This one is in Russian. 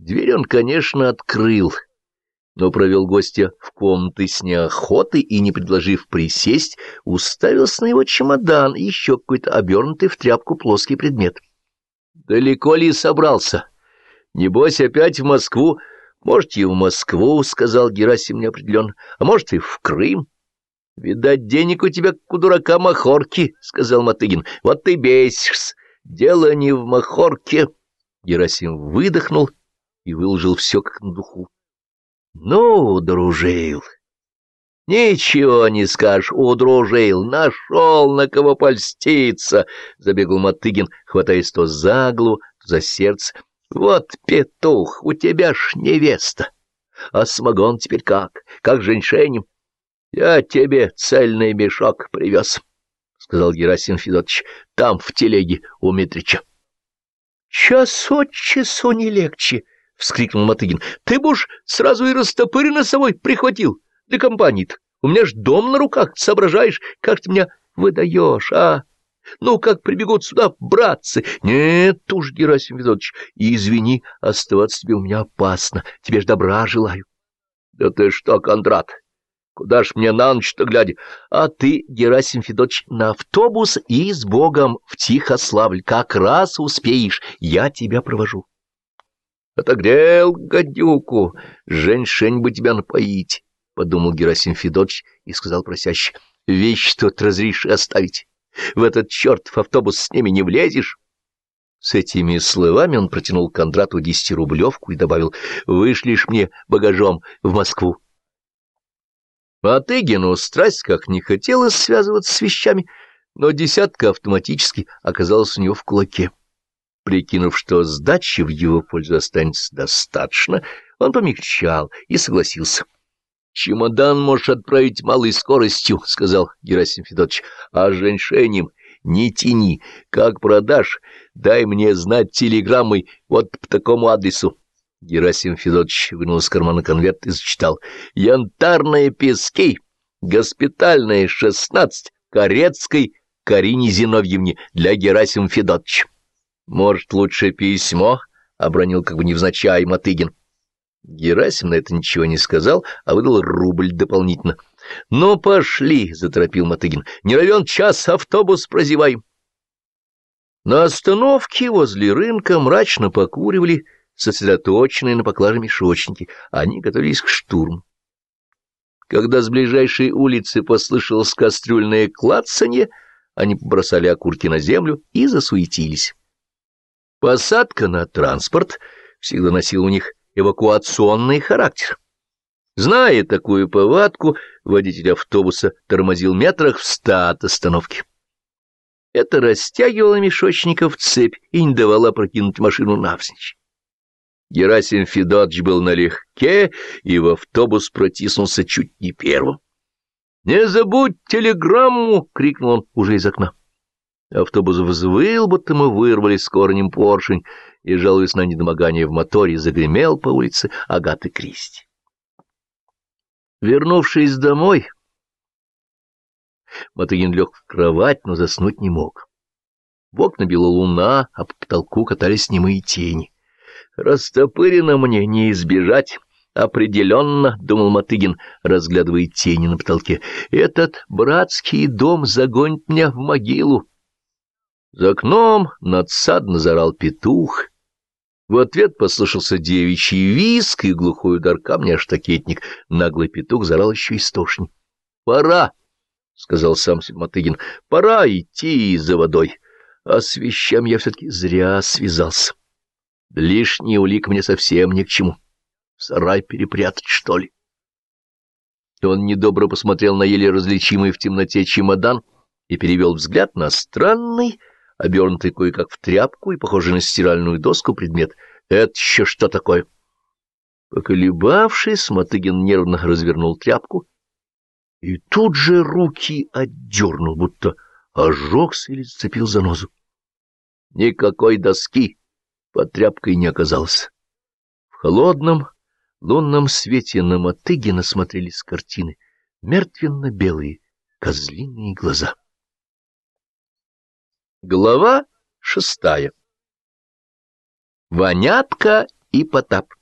Дверь он, конечно, открыл, но провел гостя в комнаты с неохотой и, не предложив присесть, уставился на его чемодан и еще какой-то обернутый в тряпку плоский предмет. «Далеко ли собрался? Небось, опять в Москву?» «Может, и в Москву», — сказал Герасим неопределенно, — «а может, и в Крым». «Видать, денег у тебя, как у дурака, махорки», — сказал Матыгин. «Вот ты бесишься. Дело не в махорке». Герасим выдохнул и выложил все как на духу. «Ну, дружил!» «Ничего не скажешь, удружил, нашел на кого польститься!» — забегал Матыгин, хватаясь то за голову, то за сердце. «Вот, петух, у тебя ж невеста! А самогон теперь как? Как женьшенем? Я тебе цельный мешок привез!» — сказал Герасим Федотович. «Там, в телеге у Митрича». «Час от часу не легче!» — вскрикнул Матыгин. — Ты бы уж сразу и растопырь носовой прихватил для компании-то. У меня ж дом на руках, соображаешь, как ты меня выдаешь, а? Ну, как прибегут сюда братцы? Нет уж, Герасим Федотович, извини, оставаться тебе у меня опасно, тебе ж добра желаю. Да ты что, Кондрат, куда ж мне на ночь-то глядя? А ты, Герасим Федотович, на автобус и с Богом в Тихославль как раз успеешь, я тебя провожу. Отогрел гадюку, женьшень бы тебя напоить, — подумал Герасим Федотович и сказал просяще. — Вещь тут разреши оставить. В этот чертов автобус с ними не влезешь. С этими словами он протянул Кондрату десятирублевку и добавил, — вышлишь мне багажом в Москву. Атыгину страсть как не хотелось связываться с вещами, но десятка автоматически оказалась у него в кулаке. Прикинув, что сдачи в его пользу останется достаточно, он помягчал и согласился. — Чемодан можешь отправить малой скоростью, — сказал Герасим Федотович, — а женьшенем не тяни. Как продашь, дай мне знать телеграммой вот по такому адресу. Герасим Федотович вынул из кармана конверт и зачитал. — Янтарные пески, госпитальные, шестнадцать, Корецкой Карине Зиновьевне для Герасима Федотовича. Может, лучше письмо? — обронил как бы невзначай Мотыгин. Герасим на это ничего не сказал, а выдал рубль дополнительно. — Ну, пошли, — заторопил Мотыгин. — Не равен час автобус прозеваем. На остановке возле рынка мрачно покуривали сосредоточенные на поклаже мешочники. Они готовились к штурму. Когда с ближайшей улицы послышалось кастрюльное клацанье, они побросали окурки на землю и засуетились. Посадка на транспорт всегда носила у них эвакуационный характер. Зная такую повадку, водитель автобуса тормозил метрах в ста от остановки. Это растягивало мешочников цепь и не давало прокинуть машину навзничь. Герасим Федотович был налегке и в автобус протиснулся чуть не первым. — Не забудь телеграмму! — крикнул он уже из окна. Автобус взвыл, будто мы вырвали с корнем поршень, и, жалуясь на недомогание в моторе, загремел по улице Агаты Кристи. Вернувшись домой, Матыгин лег в кровать, но заснуть не мог. В окна била луна, а по потолку катались немые тени. «Растопырено мне не избежать». «Определенно», — думал Матыгин, разглядывая тени на потолке, — «этот братский дом загонит меня в могилу». За окном надсадно зарал петух. В ответ послышался девичий виск и глухой удар камня штакетник. Наглый петух зарал еще истошней. — Пора, — сказал сам Матыгин, — пора идти за водой. А с вещами я все-таки зря связался. Лишний улик мне совсем ни к чему. Сарай перепрятать, что ли? Он недобро посмотрел на еле различимый в темноте чемодан и перевел взгляд на странный обернутый кое-как в тряпку и похожий на стиральную доску предмет. Это еще что такое? Поколебавшись, Мотыгин нервно развернул тряпку и тут же руки отдернул, будто ожегся или зацепил занозу. Никакой доски под тряпкой не оказалось. В холодном лунном свете на Мотыгина смотрелись картины, мертвенно-белые, козлиные глаза. Глава шестая Вонятка и Потап.